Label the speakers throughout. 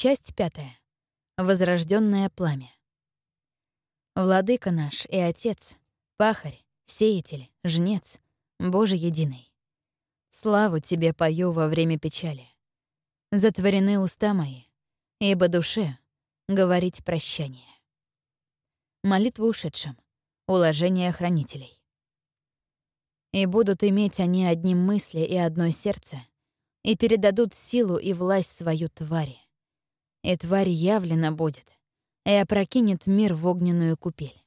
Speaker 1: Часть пятая. Возрожденное пламя. Владыка наш и Отец, Пахарь, Сеятель, Жнец, Боже единый. Славу Тебе пою во время печали. Затворены уста мои, ибо душе говорить прощание. Молитва ушедшим. Уложение хранителей. И будут иметь они одни мысли и одно сердце, и передадут силу и власть свою твари и тварь явлена будет, и опрокинет мир в огненную купель.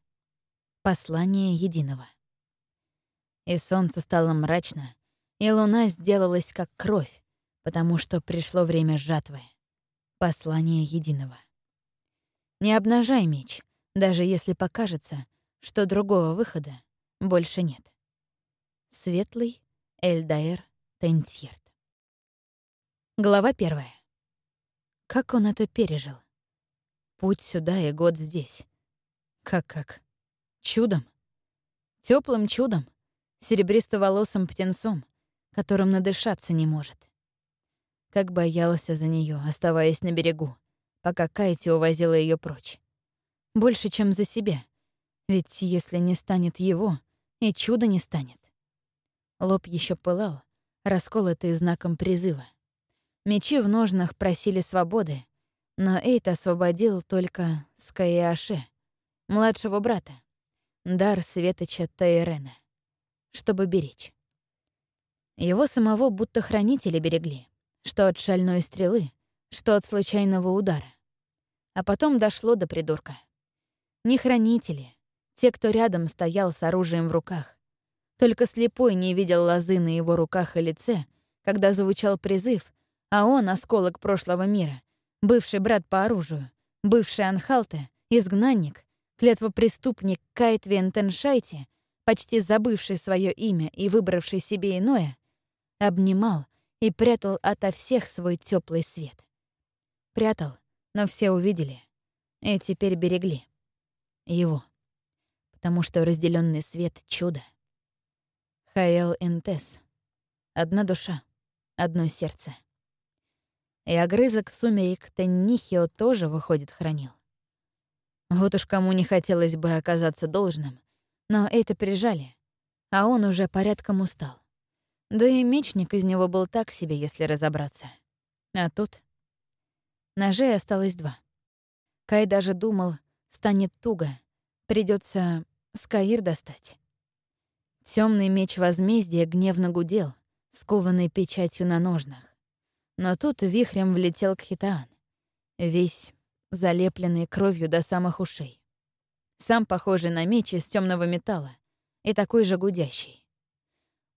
Speaker 1: Послание единого. И солнце стало мрачно, и луна сделалась как кровь, потому что пришло время жатвы. Послание единого. Не обнажай меч, даже если покажется, что другого выхода больше нет. Светлый Эльдаэр Тентьерт. Глава первая. Как он это пережил? Путь сюда и год здесь. Как-как? Чудом? теплым чудом? Серебристо-волосым птенцом, которым надышаться не может. Как боялся за нее, оставаясь на берегу, пока Кайти увозила ее прочь. Больше, чем за себя. Ведь если не станет его, и чуда не станет. Лоб еще пылал, расколотый знаком призыва. Мечи в ножнах просили свободы, но Эйт освободил только Скаяше, младшего брата, дар Светоча Тайрена, чтобы беречь. Его самого будто хранители берегли, что от шальной стрелы, что от случайного удара. А потом дошло до придурка. Не хранители, те, кто рядом стоял с оружием в руках. Только слепой не видел лозы на его руках и лице, когда звучал призыв, а он — осколок прошлого мира, бывший брат по оружию, бывший Анхалте, изгнанник, клетвопреступник Кайт Вентеншайте, почти забывший свое имя и выбравший себе иное, обнимал и прятал ото всех свой теплый свет. Прятал, но все увидели и теперь берегли его, потому что разделенный свет — чудо. Хаэл Интес. Одна душа, одно сердце. И огрызок сумерек Теннихио тоже, выходит, хранил. Вот уж кому не хотелось бы оказаться должным, но это прижали, а он уже порядком устал. Да и мечник из него был так себе, если разобраться. А тут... Ножей осталось два. Кай даже думал, станет туго, придется Скаир достать. Темный меч возмездия гневно гудел, скованный печатью на ножнах. Но тут вихрем влетел Кхитаан, весь залепленный кровью до самых ушей. Сам похожий на меч из темного металла и такой же гудящий.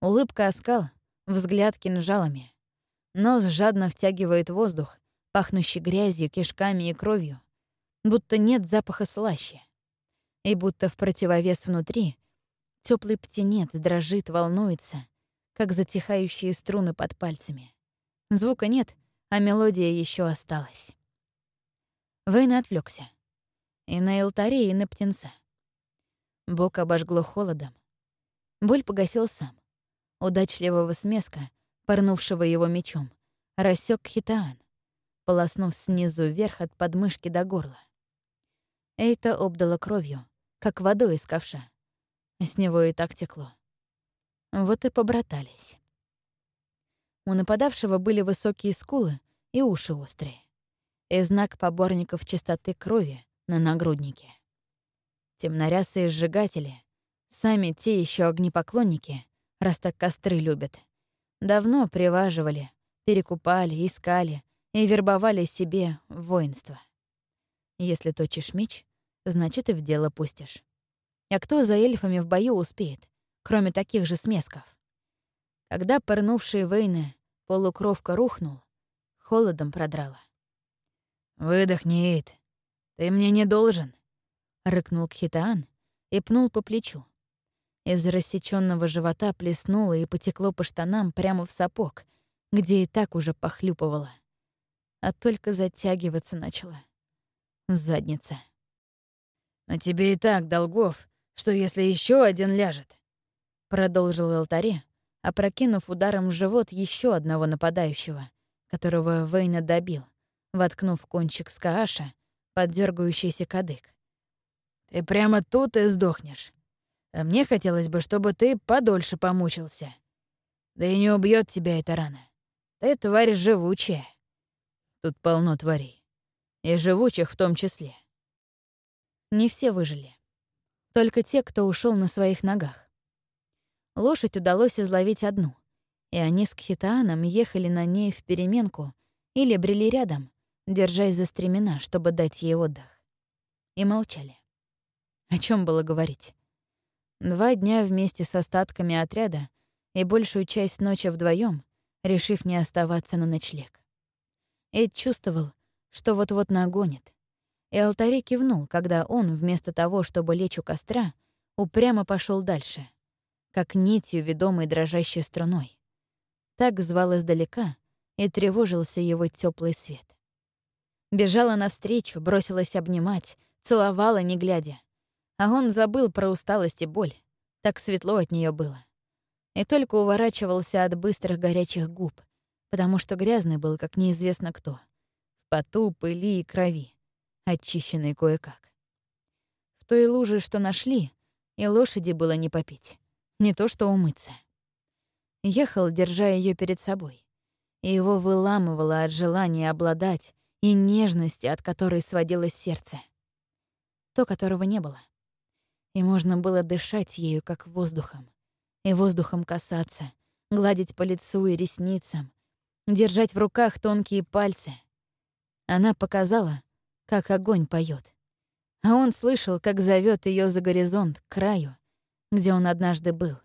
Speaker 1: Улыбка оскал, взгляд кинжалами. Нос жадно втягивает воздух, пахнущий грязью, кишками и кровью, будто нет запаха слаще. И будто в противовес внутри теплый птенец дрожит, волнуется, как затихающие струны под пальцами. Звука нет, а мелодия еще осталась. Вейн отвлекся. И на алтаре, и на птенца. Бок обожгло холодом. Боль погасил сам. Удачливого смеска, порнувшего его мечом, рассек хитаан, полоснув снизу вверх от подмышки до горла. Эйта обдала кровью, как водой из ковша. С него и так текло. Вот и побратались. У нападавшего были высокие скулы и уши острые. И знак поборников чистоты крови на нагруднике. Темнорясые сжигатели, сами те еще огнепоклонники, раз так костры любят, давно приваживали, перекупали, искали и вербовали себе воинство. Если точишь меч, значит и в дело пустишь. А кто за эльфами в бою успеет, кроме таких же смесков? Когда пырнувший Вейны полукровка рухнул, холодом продрала. «Выдохни, Эйд. Ты мне не должен», — рыкнул Кхитаан и пнул по плечу. Из рассечённого живота плеснуло и потекло по штанам прямо в сапог, где и так уже похлюпывало. А только затягиваться начала. Задница. «На тебе и так долгов, что если еще один ляжет», — продолжил алтаре, опрокинув ударом в живот еще одного нападающего, которого Вейна добил, воткнув кончик скааша под дергающийся кадык. «Ты прямо тут и сдохнешь. А мне хотелось бы, чтобы ты подольше помучился. Да и не убьет тебя эта рана. Ты тварь живучая. Тут полно тварей. И живучих в том числе. Не все выжили. Только те, кто ушел на своих ногах. Лошадь удалось изловить одну, и они с Кхитааном ехали на ней в переменку или брели рядом, держась за стремена, чтобы дать ей отдых. И молчали. О чем было говорить? Два дня вместе с остатками отряда и большую часть ночи вдвоем решив не оставаться на ночлег. Эд чувствовал, что вот-вот нагонит, и алтаре кивнул, когда он, вместо того, чтобы лечь у костра, упрямо пошел дальше, как нитью, ведомой дрожащей струной. Так звал издалека, и тревожился его теплый свет. Бежала навстречу, бросилась обнимать, целовала, не глядя. А он забыл про усталость и боль. Так светло от нее было и только уворачивался от быстрых горячих губ, потому что грязный был, как неизвестно кто. В поту, пыли и крови, очищенный кое-как. В той луже, что нашли, и лошади было не попить, не то что умыться. Ехал, держа ее перед собой, и его выламывало от желания обладать и нежности, от которой сводилось сердце. То, которого не было. И можно было дышать ею, как воздухом и воздухом касаться, гладить по лицу и ресницам, держать в руках тонкие пальцы. Она показала, как огонь поет, А он слышал, как зовет ее за горизонт, к краю, где он однажды был,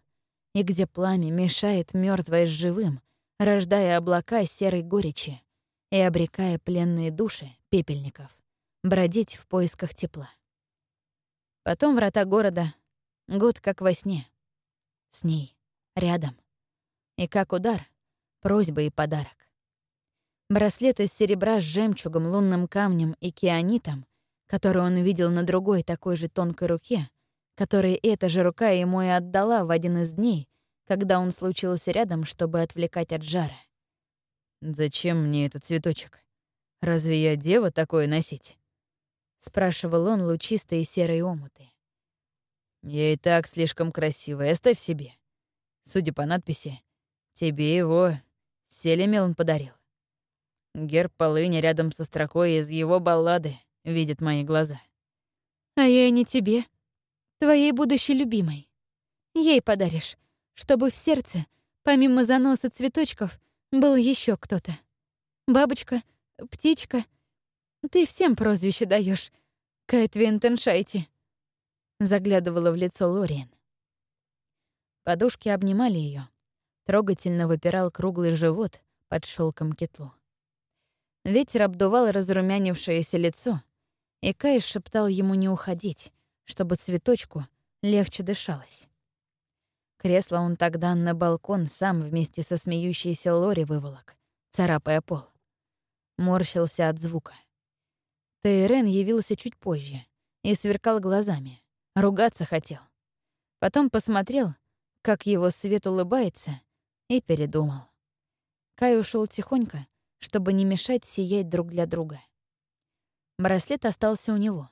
Speaker 1: и где пламя мешает мертвое с живым, рождая облака серой горечи и обрекая пленные души пепельников бродить в поисках тепла. Потом врата города, год как во сне — с ней, рядом. И как удар, просьба и подарок. Браслет из серебра с жемчугом, лунным камнем и кианитом, который он увидел на другой такой же тонкой руке, который эта же рука ему и отдала в один из дней, когда он случился рядом, чтобы отвлекать от жара. «Зачем мне этот цветочек? Разве я дева такое носить?» — спрашивал он лучистые серые омуты. Я и так слишком красивая, оставь себе. Судя по надписи, тебе его Селемелн подарил. Герб полыни рядом со строкой из его баллады видит мои глаза.
Speaker 2: А я и не тебе, твоей будущей любимой. Ей подаришь, чтобы в сердце, помимо заноса цветочков, был еще кто-то. Бабочка, птичка. Ты всем прозвище даешь, Кэт Шайти заглядывала в лицо Лориен.
Speaker 1: Подушки обнимали ее. Трогательно выпирал круглый живот под шелком кетлу. Ветер обдувал разрумянившееся лицо, и Кай шептал ему не уходить, чтобы цветочку легче дышалось. Кресло он тогда на балкон сам вместе со смеющейся Лори выволок, царапая пол. Морщился от звука. Тейрен явился чуть позже и сверкал глазами. Ругаться хотел. Потом посмотрел, как его свет улыбается, и передумал. Кай ушел тихонько, чтобы не мешать сиять друг для друга. Браслет остался у него.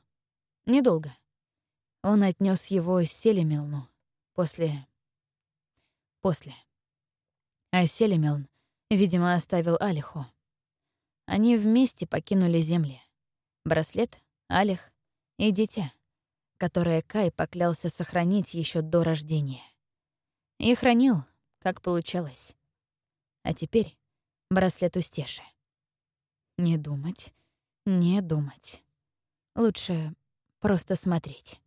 Speaker 1: Недолго. Он отнес его Селемилну после... После. А Селемилн, видимо, оставил Алиху. Они вместе покинули земли. Браслет, Алих и дитя которое Кай поклялся сохранить еще до рождения. И хранил, как получалось. А теперь браслет у Стеши. Не думать, не думать. Лучше просто смотреть.